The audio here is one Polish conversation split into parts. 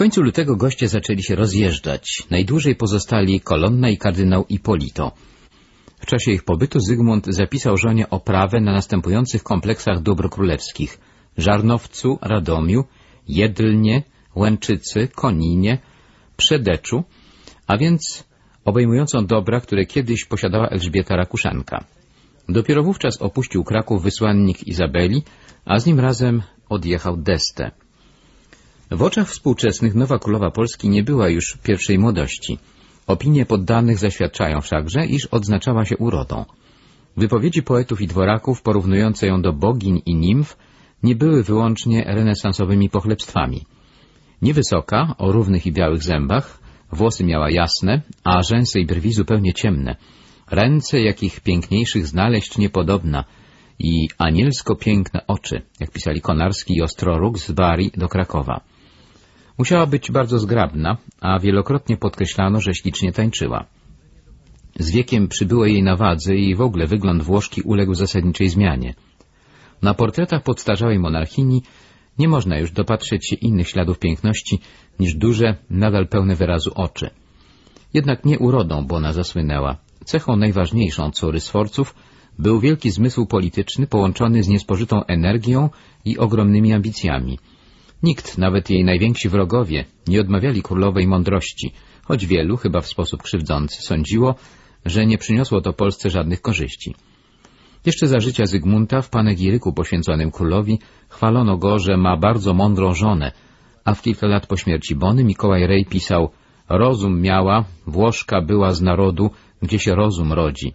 końcu lutego goście zaczęli się rozjeżdżać. Najdłużej pozostali kolonna i kardynał Ipolito. W czasie ich pobytu Zygmunt zapisał żonie oprawę na następujących kompleksach dóbr królewskich — Żarnowcu, Radomiu, Jedlnie, Łęczycy, Koninie, Przedeczu, a więc obejmującą dobra, które kiedyś posiadała Elżbieta Rakuszanka. Dopiero wówczas opuścił Kraków wysłannik Izabeli, a z nim razem odjechał Deste. W oczach współczesnych nowa królowa Polski nie była już pierwszej młodości. Opinie poddanych zaświadczają wszakże, iż odznaczała się urodą. Wypowiedzi poetów i dworaków porównujące ją do bogiń i nimf nie były wyłącznie renesansowymi pochlebstwami. Niewysoka, o równych i białych zębach, włosy miała jasne, a rzęsy i brwi zupełnie ciemne, ręce jakich piękniejszych znaleźć niepodobna i anielsko piękne oczy, jak pisali Konarski i Ostroruk z Bari do Krakowa. Musiała być bardzo zgrabna, a wielokrotnie podkreślano, że ślicznie tańczyła. Z wiekiem przybyło jej na wadze i w ogóle wygląd Włoszki uległ zasadniczej zmianie. Na portretach podstarzałej monarchini nie można już dopatrzeć się innych śladów piękności niż duże, nadal pełne wyrazu oczy. Jednak nie urodą, bo ona zasłynęła. Cechą najważniejszą córy Sforców był wielki zmysł polityczny połączony z niespożytą energią i ogromnymi ambicjami. Nikt, nawet jej najwięksi wrogowie, nie odmawiali królowej mądrości, choć wielu, chyba w sposób krzywdzący, sądziło, że nie przyniosło to Polsce żadnych korzyści. Jeszcze za życia Zygmunta w panegiryku poświęconym królowi chwalono go, że ma bardzo mądrą żonę, a w kilka lat po śmierci Bony Mikołaj Rej pisał Rozum miała, Włoszka była z narodu, gdzie się rozum rodzi.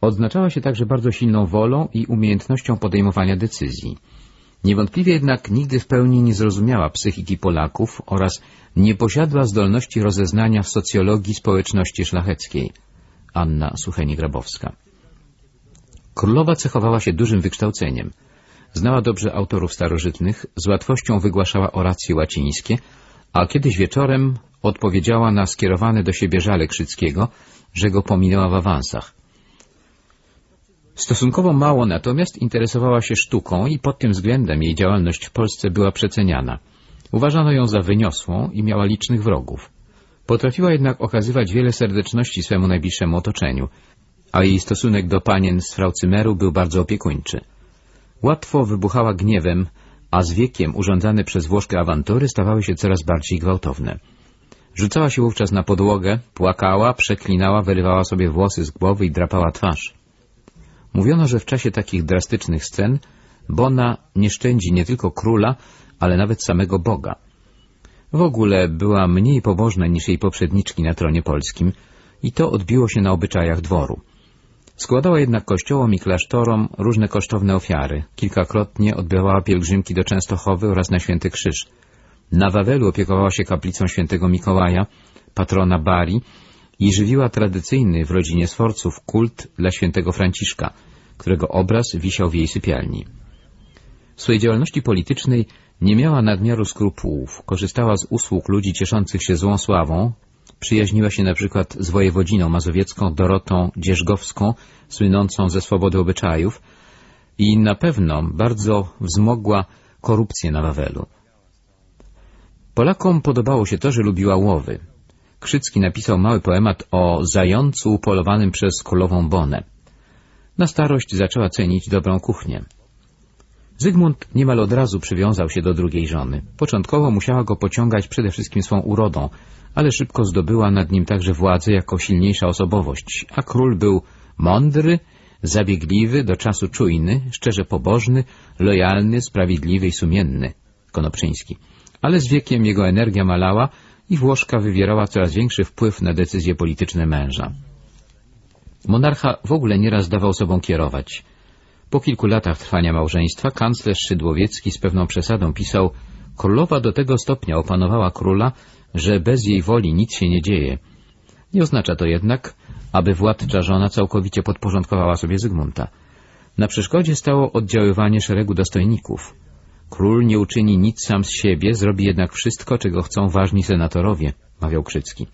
Odznaczała się także bardzo silną wolą i umiejętnością podejmowania decyzji. Niewątpliwie jednak nigdy w pełni nie zrozumiała psychiki Polaków oraz nie posiadła zdolności rozeznania w socjologii społeczności szlacheckiej. Anna Sucheni-Grabowska Królowa cechowała się dużym wykształceniem. Znała dobrze autorów starożytnych, z łatwością wygłaszała oracje łacińskie, a kiedyś wieczorem odpowiedziała na skierowane do siebie żale Krzyckiego, że go pominęła w awansach. Stosunkowo mało natomiast interesowała się sztuką i pod tym względem jej działalność w Polsce była przeceniana. Uważano ją za wyniosłą i miała licznych wrogów. Potrafiła jednak okazywać wiele serdeczności swemu najbliższemu otoczeniu, a jej stosunek do panien z Fraucymeru był bardzo opiekuńczy. Łatwo wybuchała gniewem, a z wiekiem urządzane przez Włoszkę awantury stawały się coraz bardziej gwałtowne. Rzucała się wówczas na podłogę, płakała, przeklinała, wyrywała sobie włosy z głowy i drapała twarz. Mówiono, że w czasie takich drastycznych scen Bona nie szczędzi nie tylko króla, ale nawet samego Boga. W ogóle była mniej pobożna niż jej poprzedniczki na tronie polskim i to odbiło się na obyczajach dworu. Składała jednak kościołom i klasztorom różne kosztowne ofiary. Kilkakrotnie odbywała pielgrzymki do Częstochowy oraz na Święty Krzyż. Na Wawelu opiekowała się kaplicą świętego Mikołaja, patrona Bari i żywiła tradycyjny w rodzinie Sforców kult dla świętego Franciszka, którego obraz wisiał w jej sypialni. W swojej działalności politycznej nie miała nadmiaru skrupułów, korzystała z usług ludzi cieszących się złą sławą, Przyjaźniła się na przykład z wojewodziną mazowiecką Dorotą Dzierzgowską, słynącą ze swobody obyczajów i na pewno bardzo wzmogła korupcję na Wawelu. Polakom podobało się to, że lubiła łowy. Krzycki napisał mały poemat o zającu upolowanym przez królową Bonę. Na starość zaczęła cenić dobrą kuchnię. Zygmunt niemal od razu przywiązał się do drugiej żony. Początkowo musiała go pociągać przede wszystkim swą urodą, ale szybko zdobyła nad nim także władzę jako silniejsza osobowość, a król był mądry, zabiegliwy, do czasu czujny, szczerze pobożny, lojalny, sprawiedliwy i sumienny, Konopczyński. Ale z wiekiem jego energia malała i Włoszka wywierała coraz większy wpływ na decyzje polityczne męża. Monarcha w ogóle nieraz dawał sobą kierować. Po kilku latach trwania małżeństwa kanclerz Szydłowiecki z pewną przesadą pisał Królowa do tego stopnia opanowała króla, że bez jej woli nic się nie dzieje. Nie oznacza to jednak, aby władcza żona całkowicie podporządkowała sobie Zygmunta. Na przeszkodzie stało oddziaływanie szeregu dostojników. Król nie uczyni nic sam z siebie, zrobi jednak wszystko, czego chcą ważni senatorowie, mawiał Krzycki.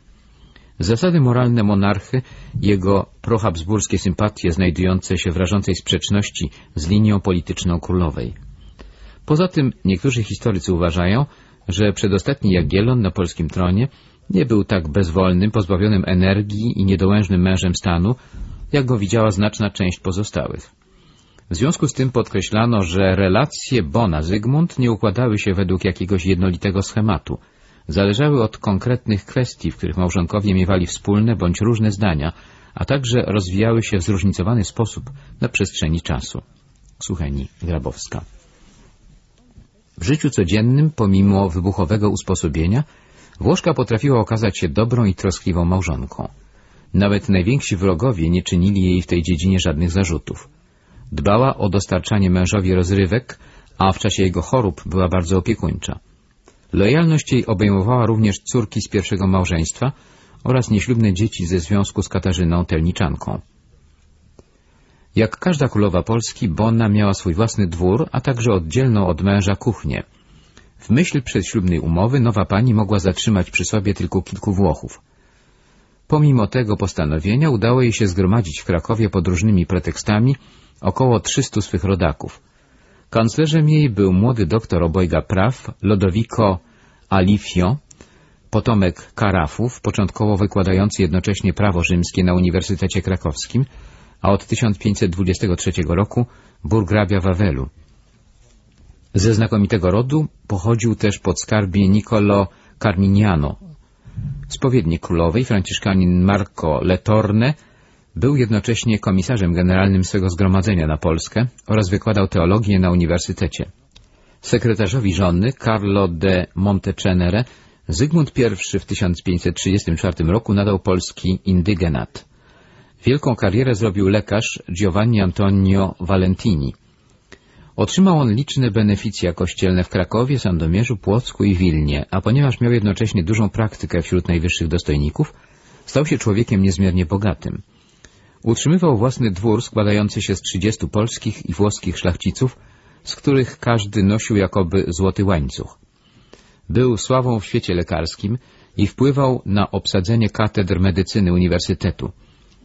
Zasady moralne monarchy, jego prohabsburskie sympatie znajdujące się w rażącej sprzeczności z linią polityczną królowej. Poza tym niektórzy historycy uważają, że przedostatni Jagiellon na polskim tronie nie był tak bezwolnym, pozbawionym energii i niedołężnym mężem stanu, jak go widziała znaczna część pozostałych. W związku z tym podkreślano, że relacje Bona-Zygmunt nie układały się według jakiegoś jednolitego schematu. Zależały od konkretnych kwestii, w których małżonkowie miewali wspólne bądź różne zdania, a także rozwijały się w zróżnicowany sposób na przestrzeni czasu. Sucheni Grabowska. W życiu codziennym, pomimo wybuchowego usposobienia, Włoszka potrafiła okazać się dobrą i troskliwą małżonką. Nawet najwięksi wrogowie nie czynili jej w tej dziedzinie żadnych zarzutów. Dbała o dostarczanie mężowi rozrywek, a w czasie jego chorób była bardzo opiekuńcza. Lojalność jej obejmowała również córki z pierwszego małżeństwa oraz nieślubne dzieci ze związku z Katarzyną Telniczanką. Jak każda królowa Polski, Bonna miała swój własny dwór, a także oddzielną od męża kuchnię. W myśl przedślubnej umowy nowa pani mogła zatrzymać przy sobie tylko kilku Włochów. Pomimo tego postanowienia udało jej się zgromadzić w Krakowie pod różnymi pretekstami około 300 swych rodaków. Kanclerzem jej był młody doktor obojga praw Lodovico Alifio, potomek Karafów, początkowo wykładający jednocześnie prawo rzymskie na Uniwersytecie Krakowskim, a od 1523 roku burgrabia Wawelu. Ze znakomitego rodu pochodził też podskarbie Nicolo Carminiano. Spowiednik królowej, franciszkanin Marco Letorne, był jednocześnie komisarzem generalnym swego zgromadzenia na Polskę oraz wykładał teologię na uniwersytecie. Sekretarzowi żony Carlo de Montecenere Zygmunt I w 1534 roku nadał polski indygenat. Wielką karierę zrobił lekarz Giovanni Antonio Valentini. Otrzymał on liczne beneficja kościelne w Krakowie, Sandomierzu, Płocku i Wilnie, a ponieważ miał jednocześnie dużą praktykę wśród najwyższych dostojników, stał się człowiekiem niezmiernie bogatym. Utrzymywał własny dwór składający się z trzydziestu polskich i włoskich szlachciców, z których każdy nosił jakoby złoty łańcuch. Był sławą w świecie lekarskim i wpływał na obsadzenie katedr medycyny uniwersytetu.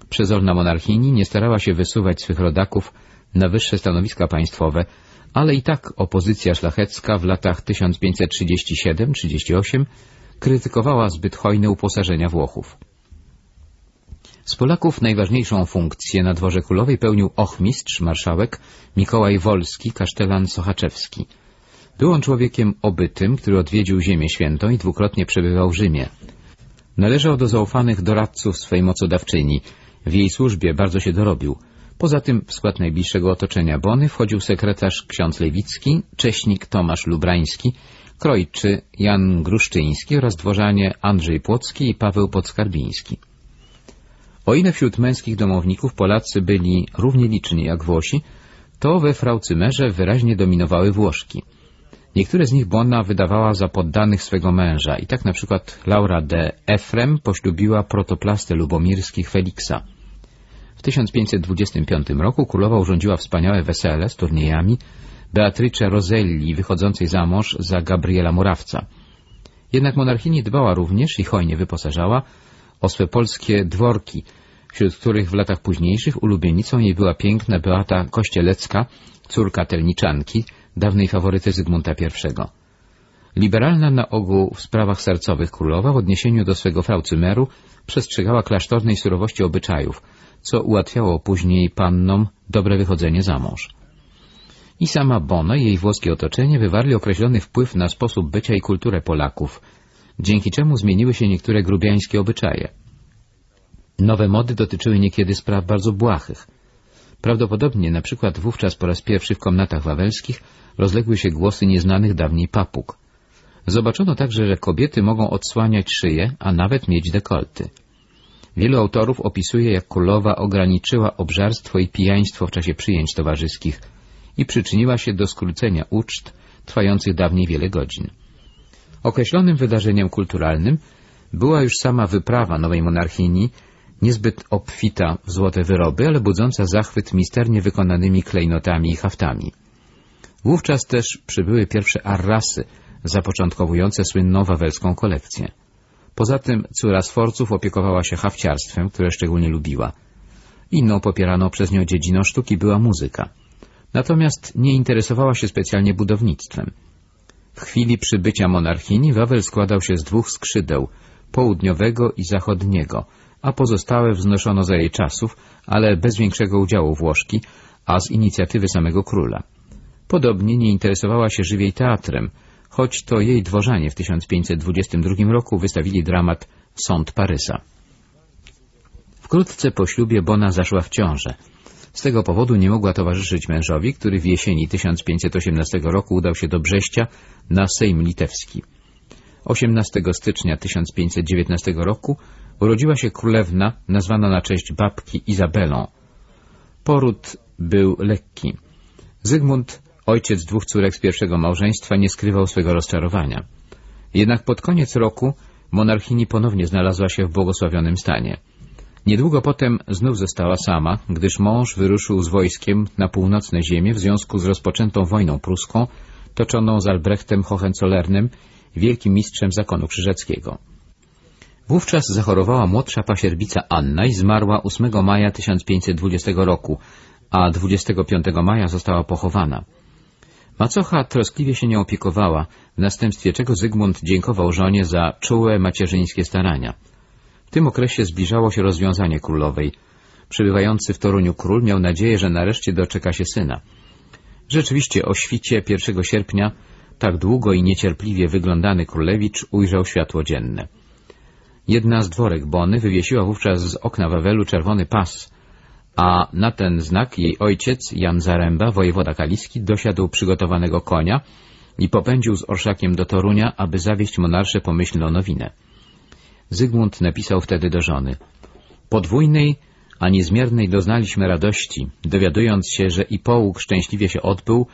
Przezorna monarchini nie starała się wysuwać swych rodaków na wyższe stanowiska państwowe, ale i tak opozycja szlachecka w latach 1537-38 krytykowała zbyt hojne uposażenia Włochów. Z Polaków najważniejszą funkcję na dworze królowej pełnił ochmistrz, marszałek Mikołaj Wolski, kasztelan Sochaczewski. Był on człowiekiem obytym, który odwiedził Ziemię Świętą i dwukrotnie przebywał w Rzymie. Należał do zaufanych doradców swej mocodawczyni. W jej służbie bardzo się dorobił. Poza tym w skład najbliższego otoczenia Bony wchodził sekretarz ksiądz Lewicki, cześnik Tomasz Lubrański, krojczy Jan Gruszczyński oraz dworzanie Andrzej Płocki i Paweł Podskarbiński. O ile wśród męskich domowników Polacy byli równie liczni jak Włosi, to we Fraucymerze wyraźnie dominowały Włoszki. Niektóre z nich Bona wydawała za poddanych swego męża i tak na przykład Laura de Efrem poślubiła protoplastę lubomirskich Feliksa. W 1525 roku królowa urządziła wspaniałe wesele z turniejami Beatrice Roselli wychodzącej za mąż za Gabriela Murawca. Jednak monarchini dbała również i hojnie wyposażała o swe polskie dworki, wśród których w latach późniejszych ulubienicą jej była piękna Beata Kościelecka, córka Telniczanki, dawnej faworyty Zygmunta I. Liberalna na ogół w sprawach sercowych królowa w odniesieniu do swego fraucymeru przestrzegała klasztornej surowości obyczajów, co ułatwiało później pannom dobre wychodzenie za mąż. I sama Bono i jej włoskie otoczenie wywarli określony wpływ na sposób bycia i kulturę Polaków, dzięki czemu zmieniły się niektóre grubiańskie obyczaje. Nowe mody dotyczyły niekiedy spraw bardzo błahych. Prawdopodobnie na przykład wówczas po raz pierwszy w komnatach wawelskich rozległy się głosy nieznanych dawniej papug. Zobaczono także, że kobiety mogą odsłaniać szyję, a nawet mieć dekolty. Wielu autorów opisuje, jak królowa ograniczyła obżarstwo i pijaństwo w czasie przyjęć towarzyskich i przyczyniła się do skrócenia uczt trwających dawniej wiele godzin. Określonym wydarzeniem kulturalnym była już sama wyprawa nowej monarchini, niezbyt obfita w złote wyroby, ale budząca zachwyt misternie wykonanymi klejnotami i haftami. Wówczas też przybyły pierwsze arrasy, zapoczątkowujące słynną wawelską kolekcję. Poza tym córa Sforców opiekowała się hafciarstwem, które szczególnie lubiła. Inną popieraną przez nią dziedziną sztuki była muzyka. Natomiast nie interesowała się specjalnie budownictwem. W chwili przybycia monarchini Wawel składał się z dwóch skrzydeł, południowego i zachodniego, a pozostałe wznoszono za jej czasów, ale bez większego udziału Włoszki, a z inicjatywy samego króla. Podobnie nie interesowała się żywiej teatrem, choć to jej dworzanie w 1522 roku wystawili dramat Sąd Parysa. Wkrótce po ślubie Bona zaszła w ciążę. Z tego powodu nie mogła towarzyszyć mężowi, który w jesieni 1518 roku udał się do Brześcia na Sejm Litewski. 18 stycznia 1519 roku urodziła się królewna nazwana na cześć babki Izabelą. Poród był lekki. Zygmunt, ojciec dwóch córek z pierwszego małżeństwa, nie skrywał swego rozczarowania. Jednak pod koniec roku monarchini ponownie znalazła się w błogosławionym stanie. Niedługo potem znów została sama, gdyż mąż wyruszył z wojskiem na północne ziemie w związku z rozpoczętą wojną pruską, toczoną z Albrechtem Hohenzollernem, wielkim mistrzem zakonu krzyżackiego. Wówczas zachorowała młodsza pasierbica Anna i zmarła 8 maja 1520 roku, a 25 maja została pochowana. Macocha troskliwie się nią opiekowała, w następstwie czego Zygmunt dziękował żonie za czułe macierzyńskie starania. W tym okresie zbliżało się rozwiązanie królowej. Przebywający w Toruniu król miał nadzieję, że nareszcie doczeka się syna. Rzeczywiście o świcie 1 sierpnia tak długo i niecierpliwie wyglądany królewicz ujrzał światło dzienne. Jedna z dworek Bony wywiesiła wówczas z okna Wawelu czerwony pas, a na ten znak jej ojciec, Jan Zaręba, wojewoda kaliski, dosiadł przygotowanego konia i popędził z orszakiem do Torunia, aby zawieść monarsze pomyślną nowinę. Zygmunt napisał wtedy do żony. Podwójnej, a niezmiernej doznaliśmy radości, dowiadując się, że i połóg szczęśliwie się odbył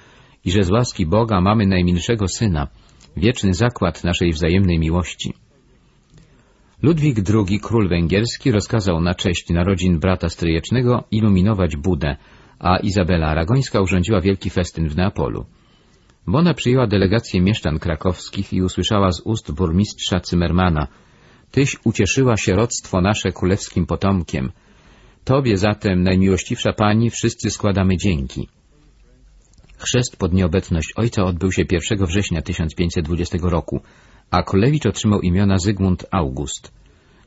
i że z łaski Boga mamy najmilszego syna, wieczny zakład naszej wzajemnej miłości. Ludwik II, król węgierski, rozkazał na cześć narodzin brata stryjecznego iluminować Budę, a Izabela Aragońska urządziła wielki festyn w Neapolu. Bona przyjęła delegację mieszczan krakowskich i usłyszała z ust burmistrza Cymermana Tyś ucieszyła sieroctwo nasze królewskim potomkiem. Tobie zatem, najmiłościwsza pani, wszyscy składamy dzięki. Chrzest pod nieobecność ojca odbył się 1 września 1520 roku, a królewicz otrzymał imiona Zygmunt August.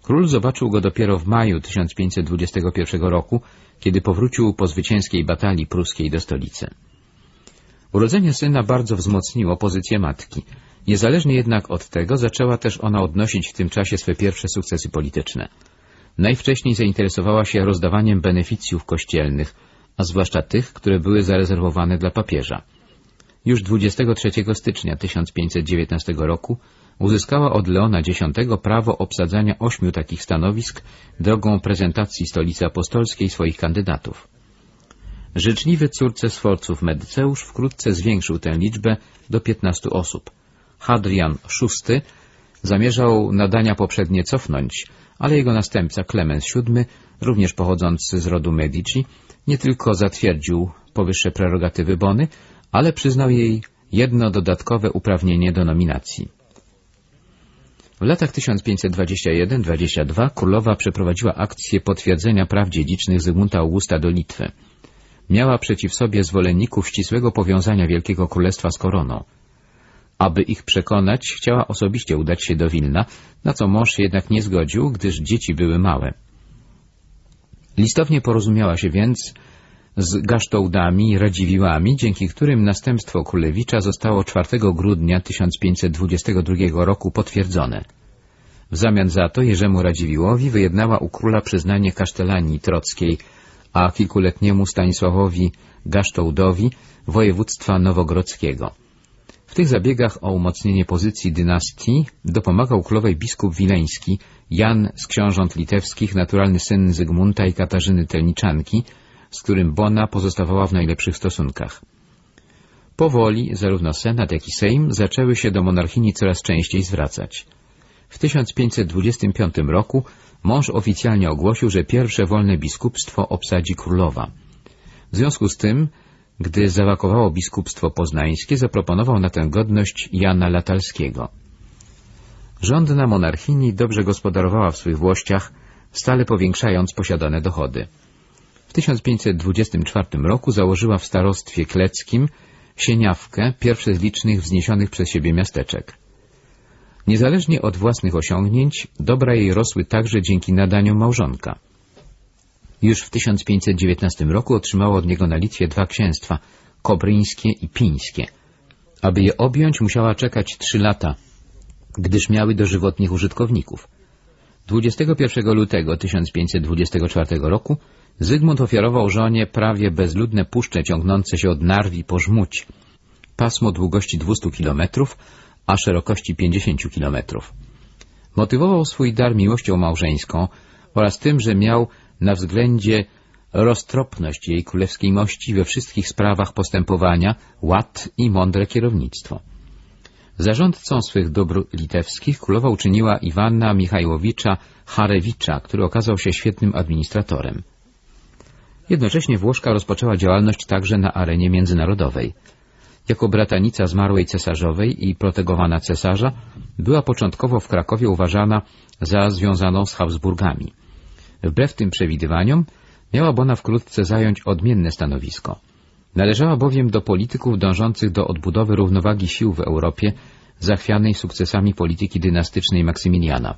Król zobaczył go dopiero w maju 1521 roku, kiedy powrócił po zwycięskiej batalii pruskiej do stolicy. Urodzenie syna bardzo wzmocniło pozycję matki. Niezależnie jednak od tego zaczęła też ona odnosić w tym czasie swe pierwsze sukcesy polityczne. Najwcześniej zainteresowała się rozdawaniem beneficjów kościelnych, a zwłaszcza tych, które były zarezerwowane dla papieża. Już 23 stycznia 1519 roku uzyskała od Leona X prawo obsadzania ośmiu takich stanowisk drogą prezentacji stolicy apostolskiej swoich kandydatów. Życzliwy córce sforców Medyceusz wkrótce zwiększył tę liczbę do 15 osób. Hadrian VI zamierzał nadania poprzednie cofnąć, ale jego następca Klemens VII, również pochodzący z rodu Medici, nie tylko zatwierdził powyższe prerogatywy Bony, ale przyznał jej jedno dodatkowe uprawnienie do nominacji. W latach 1521-22 królowa przeprowadziła akcję potwierdzenia praw dziedzicznych Zygmunta Augusta do Litwy. Miała przeciw sobie zwolenników ścisłego powiązania Wielkiego Królestwa z koroną. Aby ich przekonać, chciała osobiście udać się do Wilna, na co mąż jednak nie zgodził, gdyż dzieci były małe. Listownie porozumiała się więc z Gasztołdami i Radziwiłami, dzięki którym następstwo królewicza zostało 4 grudnia 1522 roku potwierdzone. W zamian za to Jerzemu Radziwiłowi wyjednała u króla przyznanie kasztelanii trockiej, a kilkuletniemu Stanisławowi Gasztołdowi województwa nowogrodzkiego. W tych zabiegach o umocnienie pozycji dynastii dopomagał królowej biskup wileński, Jan z książąt litewskich, naturalny syn Zygmunta i Katarzyny Telniczanki, z którym Bona pozostawała w najlepszych stosunkach. Powoli zarówno Senat, jak i Sejm zaczęły się do monarchini coraz częściej zwracać. W 1525 roku mąż oficjalnie ogłosił, że pierwsze wolne biskupstwo obsadzi królowa. W związku z tym, gdy zawakowało biskupstwo poznańskie, zaproponował na tę godność Jana Latalskiego. Rządna monarchini dobrze gospodarowała w swych włościach, stale powiększając posiadane dochody. W 1524 roku założyła w starostwie kleckim Sieniawkę, pierwsze z licznych wzniesionych przez siebie miasteczek. Niezależnie od własnych osiągnięć, dobra jej rosły także dzięki nadaniom małżonka. Już w 1519 roku otrzymała od niego na Litwie dwa księstwa, kobryńskie i pińskie. Aby je objąć, musiała czekać trzy lata, gdyż miały dożywotnich użytkowników. 21 lutego 1524 roku Zygmunt ofiarował żonie prawie bezludne puszcze ciągnące się od Narwi po Żmuć, pasmo długości 200 km, a szerokości 50 km. Motywował swój dar miłością małżeńską oraz tym, że miał na względzie roztropność jej królewskiej mości we wszystkich sprawach postępowania, ład i mądre kierownictwo. Zarządcą swych dóbr litewskich królowa uczyniła Iwana Michajłowicza Harewicza, który okazał się świetnym administratorem. Jednocześnie Włoszka rozpoczęła działalność także na arenie międzynarodowej. Jako bratanica zmarłej cesarzowej i protegowana cesarza, była początkowo w Krakowie uważana za związaną z Habsburgami. Wbrew tym przewidywaniom miała Bona wkrótce zająć odmienne stanowisko. Należała bowiem do polityków dążących do odbudowy równowagi sił w Europie, zachwianej sukcesami polityki dynastycznej Maksymiliana.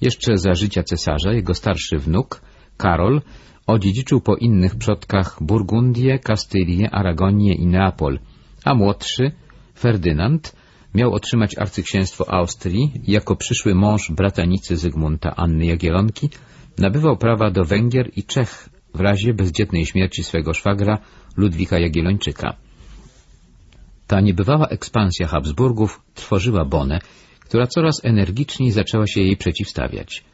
Jeszcze za życia cesarza jego starszy wnuk, Karol, odziedziczył po innych przodkach Burgundię, Kastylię, Aragonię i Neapol, a młodszy, Ferdynand, miał otrzymać arcyksięstwo Austrii jako przyszły mąż bratanicy Zygmunta Anny Jagielonki, nabywał prawa do Węgier i Czech w razie bezdzietnej śmierci swego szwagra Ludwika Jagiellończyka. Ta niebywała ekspansja Habsburgów trwożyła Bonę, która coraz energiczniej zaczęła się jej przeciwstawiać.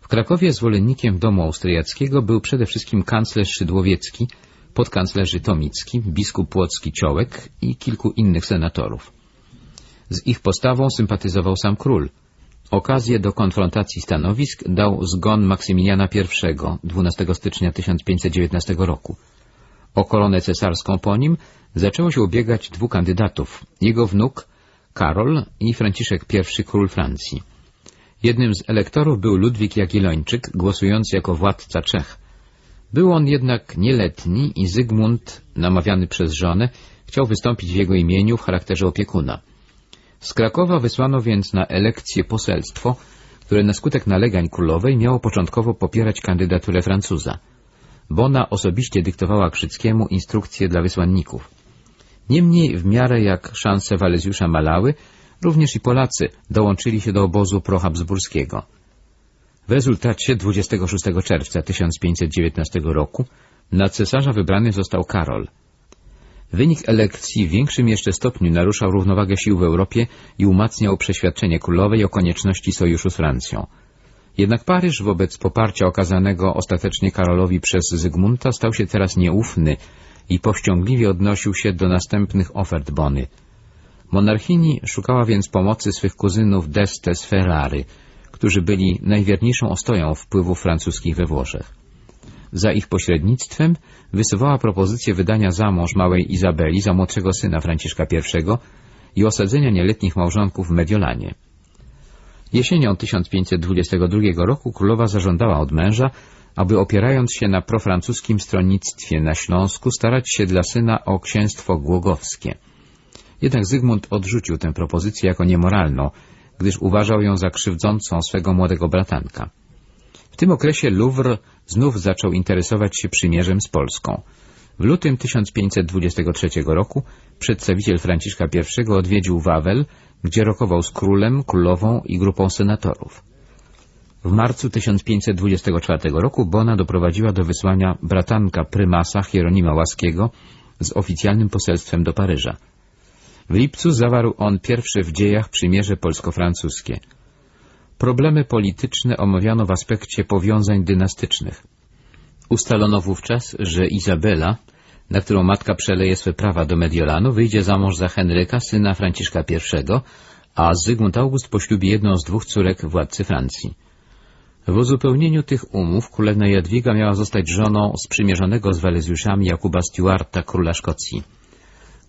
W Krakowie zwolennikiem domu austriackiego był przede wszystkim kanclerz Szydłowiecki, podkanclerzy Tomicki, biskup Płocki Ciołek i kilku innych senatorów. Z ich postawą sympatyzował sam król. Okazję do konfrontacji stanowisk dał zgon Maksymiliana I 12 stycznia 1519 roku. O koronę cesarską po nim zaczęło się ubiegać dwóch kandydatów, jego wnuk Karol i Franciszek I król Francji. Jednym z elektorów był Ludwik Jagiellończyk, głosujący jako władca Czech. Był on jednak nieletni i Zygmunt, namawiany przez żonę, chciał wystąpić w jego imieniu w charakterze opiekuna. Z Krakowa wysłano więc na elekcję poselstwo, które na skutek nalegań królowej miało początkowo popierać kandydaturę Francuza. Bona osobiście dyktowała Krzyckiemu instrukcje dla wysłanników. Niemniej w miarę jak szanse Walezjusza malały, również i Polacy dołączyli się do obozu prohabsburskiego. W rezultacie 26 czerwca 1519 roku na cesarza wybrany został Karol. Wynik elekcji w większym jeszcze stopniu naruszał równowagę sił w Europie i umacniał przeświadczenie królowej o konieczności sojuszu z Francją. Jednak Paryż wobec poparcia okazanego ostatecznie Karolowi przez Zygmunta stał się teraz nieufny i powściągliwie odnosił się do następnych ofert Bony. Monarchini szukała więc pomocy swych kuzynów d'Este z Ferrary, którzy byli najwierniejszą ostoją wpływów francuskich we Włoszech. Za ich pośrednictwem wysuwała propozycję wydania za mąż małej Izabeli za młodszego syna Franciszka I i osadzenia nieletnich małżonków w Mediolanie. Jesienią 1522 roku królowa zażądała od męża, aby opierając się na profrancuskim stronnictwie na Śląsku starać się dla syna o księstwo głogowskie. Jednak Zygmunt odrzucił tę propozycję jako niemoralną, gdyż uważał ją za krzywdzącą swego młodego bratanka. Tym okresie Louvre znów zaczął interesować się przymierzem z Polską. W lutym 1523 roku przedstawiciel Franciszka I odwiedził Wawel, gdzie rokował z królem, królową i grupą senatorów. W marcu 1524 roku Bona doprowadziła do wysłania bratanka prymasa Hieronima Łaskiego z oficjalnym poselstwem do Paryża. W lipcu zawarł on pierwsze w dziejach przymierze polsko-francuskie. Problemy polityczne omawiano w aspekcie powiązań dynastycznych. Ustalono wówczas, że Izabela, na którą matka przeleje swe prawa do Mediolanu, wyjdzie za mąż za Henryka, syna Franciszka I, a Zygmunt August poślubi jedną z dwóch córek władcy Francji. W uzupełnieniu tych umów królewna Jadwiga miała zostać żoną sprzymierzonego z Walezjuszami Jakuba Stuarta, króla Szkocji.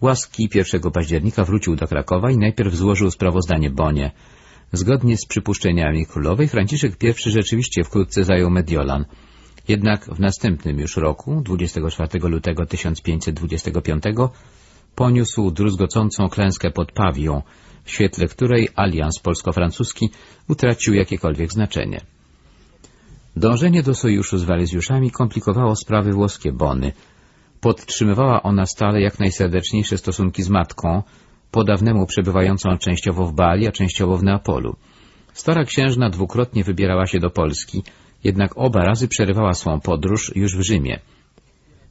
Łaski 1 października wrócił do Krakowa i najpierw złożył sprawozdanie Bonie. Zgodnie z przypuszczeniami królowej, Franciszek I rzeczywiście wkrótce zajął Mediolan. Jednak w następnym już roku, 24 lutego 1525, poniósł druzgocącą klęskę pod Pawią, w świetle której alians polsko-francuski utracił jakiekolwiek znaczenie. Dążenie do sojuszu z Walezjuszami komplikowało sprawy włoskie Bony. Podtrzymywała ona stale jak najserdeczniejsze stosunki z matką, po dawnemu przebywającą częściowo w Bali, a częściowo w Neapolu. Stara księżna dwukrotnie wybierała się do Polski, jednak oba razy przerywała swą podróż już w Rzymie.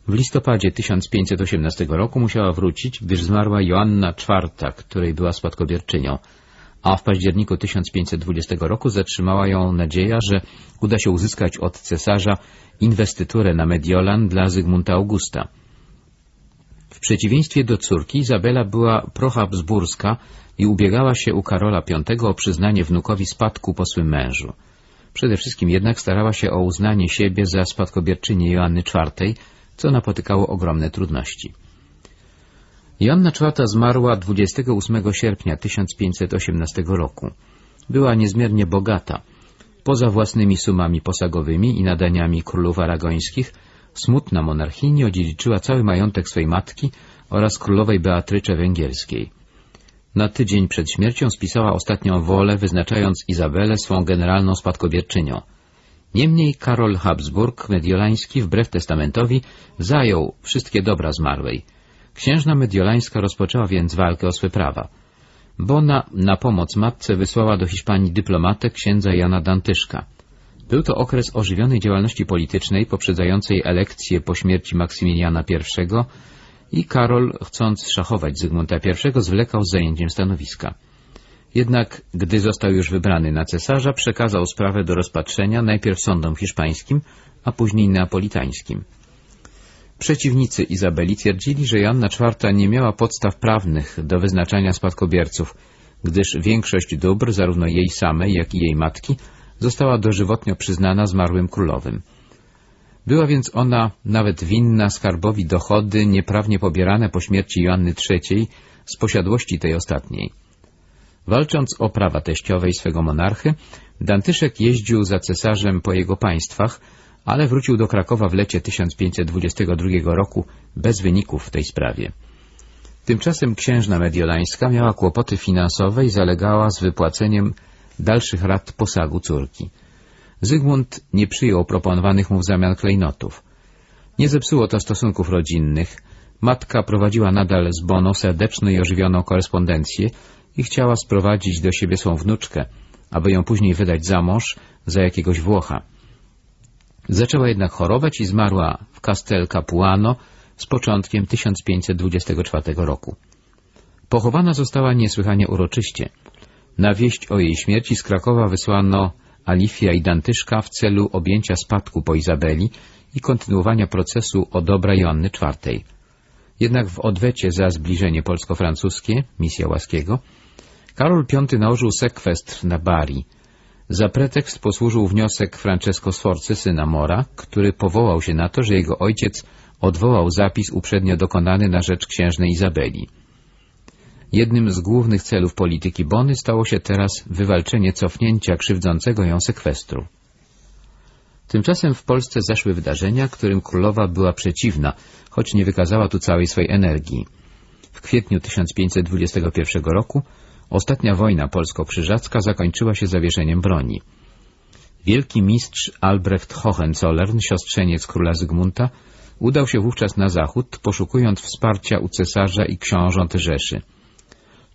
W listopadzie 1518 roku musiała wrócić, gdyż zmarła Joanna IV, której była spadkobierczynią, a w październiku 1520 roku zatrzymała ją nadzieja, że uda się uzyskać od cesarza inwestyturę na Mediolan dla Zygmunta Augusta. W przeciwieństwie do córki Izabela była prohabsburska i ubiegała się u Karola V o przyznanie wnukowi spadku po swym mężu. Przede wszystkim jednak starała się o uznanie siebie za spadkobierczynię Joanny IV, co napotykało ogromne trudności. Joanna IV zmarła 28 sierpnia 1518 roku. Była niezmiernie bogata. Poza własnymi sumami posagowymi i nadaniami królów aragońskich, smutna monarchini odziedziczyła cały majątek swej matki oraz królowej Beatrycze Węgierskiej. Na tydzień przed śmiercią spisała ostatnią wolę, wyznaczając Izabelę swą generalną spadkobierczynią. Niemniej Karol Habsburg Mediolański, wbrew testamentowi, zajął wszystkie dobra zmarłej. Księżna Mediolańska rozpoczęła więc walkę o swe prawa. Bona na pomoc matce wysłała do Hiszpanii dyplomatę księdza Jana Dantyszka. Był to okres ożywionej działalności politycznej poprzedzającej elekcję po śmierci Maksymiliana I i Karol, chcąc szachować Zygmunta I, zwlekał z zajęciem stanowiska. Jednak, gdy został już wybrany na cesarza, przekazał sprawę do rozpatrzenia najpierw sądom hiszpańskim, a później neapolitańskim. Przeciwnicy Izabeli twierdzili, że Joanna IV nie miała podstaw prawnych do wyznaczania spadkobierców, gdyż większość dóbr, zarówno jej samej, jak i jej matki, została dożywotnio przyznana zmarłym królowym. Była więc ona nawet winna skarbowi dochody nieprawnie pobierane po śmierci Joanny III z posiadłości tej ostatniej. Walcząc o prawa teściowej swego monarchy, Dantyszek jeździł za cesarzem po jego państwach, ale wrócił do Krakowa w lecie 1522 roku bez wyników w tej sprawie. Tymczasem księżna mediolańska miała kłopoty finansowe i zalegała z wypłaceniem dalszych rat posagu córki. Zygmunt nie przyjął proponowanych mu w zamian klejnotów. Nie zepsuło to stosunków rodzinnych. Matka prowadziła nadal z Bono serdeczną i ożywioną korespondencję i chciała sprowadzić do siebie swą wnuczkę, aby ją później wydać za mąż za jakiegoś Włocha. Zaczęła jednak chorować i zmarła w Castel Capuano z początkiem 1524 roku. Pochowana została niesłychanie uroczyście. Na wieść o jej śmierci z Krakowa wysłano Alifia i Dantyszka w celu objęcia spadku po Izabeli i kontynuowania procesu o dobra Joanny IV. Jednak w odwecie za zbliżenie polsko-francuskie, misja Łaskiego, Karol V nałożył sekwestr na Bari. Za pretekst posłużył wniosek Francesco Sforcy, syna Mora, który powołał się na to, że jego ojciec odwołał zapis uprzednio dokonany na rzecz księżnej Izabeli. Jednym z głównych celów polityki Bony stało się teraz wywalczenie cofnięcia krzywdzącego ją sekwestru. Tymczasem w Polsce zaszły wydarzenia, którym królowa była przeciwna, choć nie wykazała tu całej swej energii. W kwietniu 1521 roku ostatnia wojna polsko-krzyżacka zakończyła się zawieszeniem broni. Wielki mistrz Albrecht Hohenzollern, siostrzeniec króla Zygmunta, udał się wówczas na zachód, poszukując wsparcia u cesarza i książąt Rzeszy.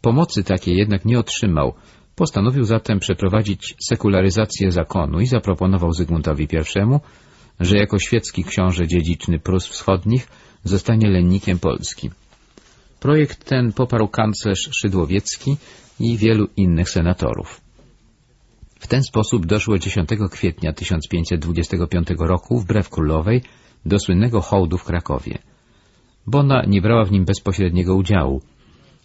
Pomocy takiej jednak nie otrzymał. Postanowił zatem przeprowadzić sekularyzację zakonu i zaproponował Zygmuntowi I, że jako świecki książę dziedziczny Prus Wschodnich zostanie lennikiem Polski. Projekt ten poparł kanclerz Szydłowiecki i wielu innych senatorów. W ten sposób doszło 10 kwietnia 1525 roku, wbrew królowej, do słynnego hołdu w Krakowie. Bona nie brała w nim bezpośredniego udziału.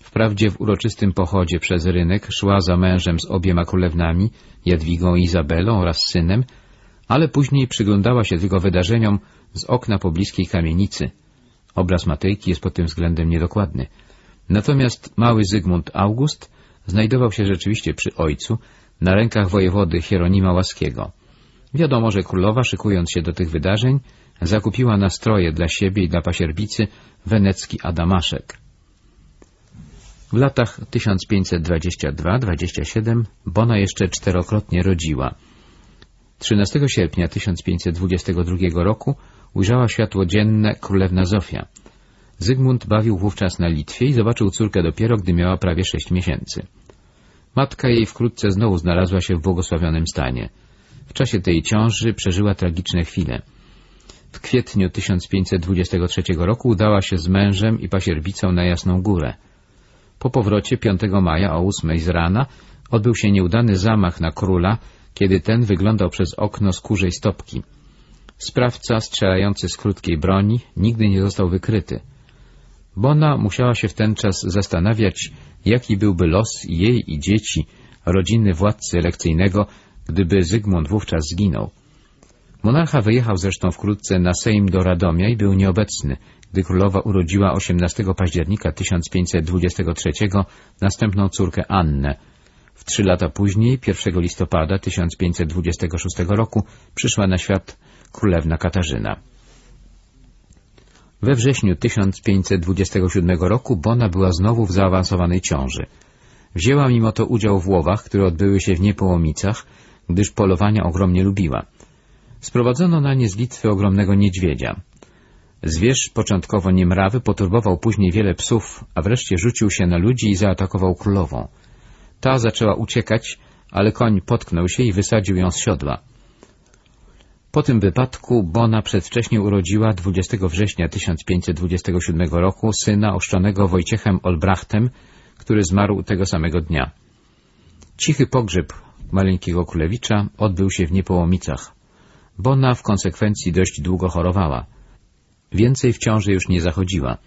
Wprawdzie w uroczystym pochodzie przez rynek szła za mężem z obiema królewnami, Jadwigą i Izabelą oraz synem, ale później przyglądała się tylko wydarzeniom z okna pobliskiej kamienicy. Obraz Matejki jest pod tym względem niedokładny. Natomiast mały Zygmunt August znajdował się rzeczywiście przy ojcu, na rękach wojewody Hieronima Łaskiego. Wiadomo, że królowa, szykując się do tych wydarzeń, zakupiła nastroje dla siebie i dla pasierbicy wenecki Adamaszek. W latach 1522-27 Bona jeszcze czterokrotnie rodziła. 13 sierpnia 1522 roku ujrzała światło dzienne królewna Zofia. Zygmunt bawił wówczas na Litwie i zobaczył córkę dopiero, gdy miała prawie sześć miesięcy. Matka jej wkrótce znowu znalazła się w błogosławionym stanie. W czasie tej ciąży przeżyła tragiczne chwile. W kwietniu 1523 roku udała się z mężem i pasierbicą na Jasną Górę. Po powrocie 5 maja o 8 z rana odbył się nieudany zamach na króla, kiedy ten wyglądał przez okno z kurzej stopki. Sprawca strzelający z krótkiej broni nigdy nie został wykryty. Bona musiała się w ten czas zastanawiać, jaki byłby los jej i dzieci, rodziny władcy elekcyjnego, gdyby Zygmunt wówczas zginął. Monarcha wyjechał zresztą wkrótce na Sejm do Radomia i był nieobecny, gdy królowa urodziła 18 października 1523 następną córkę Annę. W trzy lata później, 1 listopada 1526 roku, przyszła na świat królewna Katarzyna. We wrześniu 1527 roku Bona była znowu w zaawansowanej ciąży. Wzięła mimo to udział w łowach, które odbyły się w Niepołomicach, gdyż polowania ogromnie lubiła. Sprowadzono na nie z Litwy ogromnego niedźwiedzia. Zwierz, początkowo niemrawy, poturbował później wiele psów, a wreszcie rzucił się na ludzi i zaatakował królową. Ta zaczęła uciekać, ale koń potknął się i wysadził ją z siodła. Po tym wypadku Bona przedwcześnie urodziła 20 września 1527 roku syna oszczonego Wojciechem Olbrachtem, który zmarł tego samego dnia. Cichy pogrzeb maleńkiego królewicza odbył się w Niepołomicach. Bona w konsekwencji dość długo chorowała. Więcej w ciąży już nie zachodziła.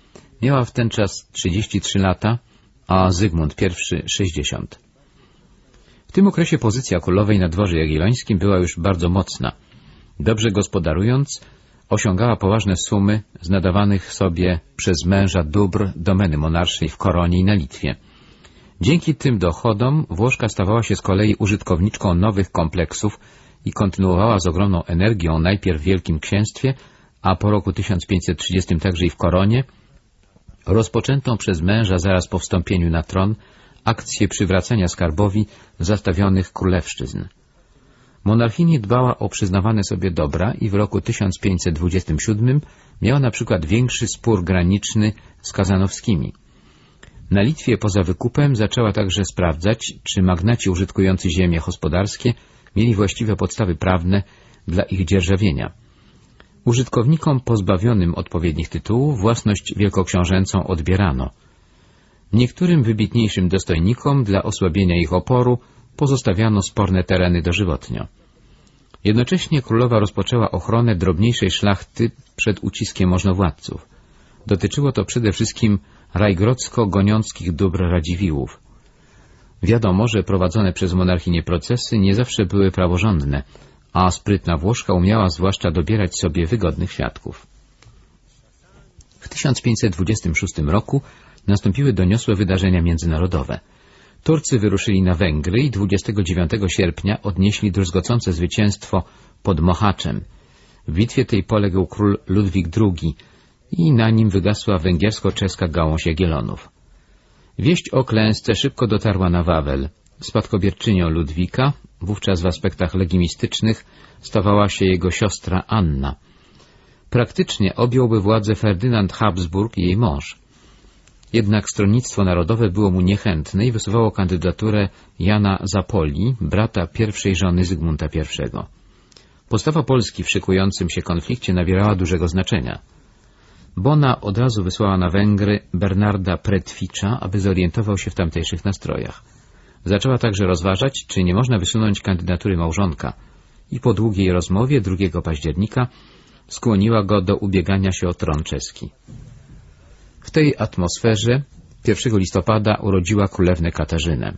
Miała w ten czas 33 lata, a Zygmunt I 60. W tym okresie pozycja królowej na dworze jagiellońskim była już bardzo mocna. Dobrze gospodarując, osiągała poważne sumy z nadawanych sobie przez męża dóbr domeny monarszej w Koronie i na Litwie. Dzięki tym dochodom Włoszka stawała się z kolei użytkowniczką nowych kompleksów i kontynuowała z ogromną energią najpierw w Wielkim Księstwie, a po roku 1530 także i w Koronie, rozpoczętą przez męża zaraz po wstąpieniu na tron akcję przywracania skarbowi zastawionych królewszczyzn. Monarchini dbała o przyznawane sobie dobra i w roku 1527 miała na przykład większy spór graniczny z kazanowskimi. Na Litwie poza wykupem zaczęła także sprawdzać, czy magnaci użytkujący ziemie gospodarskie mieli właściwe podstawy prawne dla ich dzierżawienia. Użytkownikom pozbawionym odpowiednich tytułów własność wielkoksiążęcą odbierano. Niektórym wybitniejszym dostojnikom dla osłabienia ich oporu pozostawiano sporne tereny dożywotnio. Jednocześnie królowa rozpoczęła ochronę drobniejszej szlachty przed uciskiem możnowładców. Dotyczyło to przede wszystkim rajgrodzko-goniąckich dóbr Radziwiłłów. Wiadomo, że prowadzone przez monarchinie procesy nie zawsze były praworządne, a sprytna Włoszka umiała zwłaszcza dobierać sobie wygodnych świadków. W 1526 roku nastąpiły doniosłe wydarzenia międzynarodowe. Turcy wyruszyli na Węgry i 29 sierpnia odnieśli druzgocące zwycięstwo pod Mohaczem. W bitwie tej poległ król Ludwik II i na nim wygasła węgiersko-czeska gałąź Jagiellonów. Wieść o klęsce szybko dotarła na Wawel. Spadkobierczynią Ludwika, wówczas w aspektach legimistycznych, stawała się jego siostra Anna. Praktycznie objąłby władzę Ferdynand Habsburg i jej mąż. Jednak stronnictwo narodowe było mu niechętne i wysuwało kandydaturę Jana Zapoli, brata pierwszej żony Zygmunta I. Postawa Polski w szykującym się konflikcie nabierała dużego znaczenia. Bona od razu wysłała na Węgry Bernarda Pretwicza, aby zorientował się w tamtejszych nastrojach. Zaczęła także rozważać, czy nie można wysunąć kandydatury małżonka i po długiej rozmowie 2 października skłoniła go do ubiegania się o tron czeski. W tej atmosferze 1 listopada urodziła królewnę Katarzynę.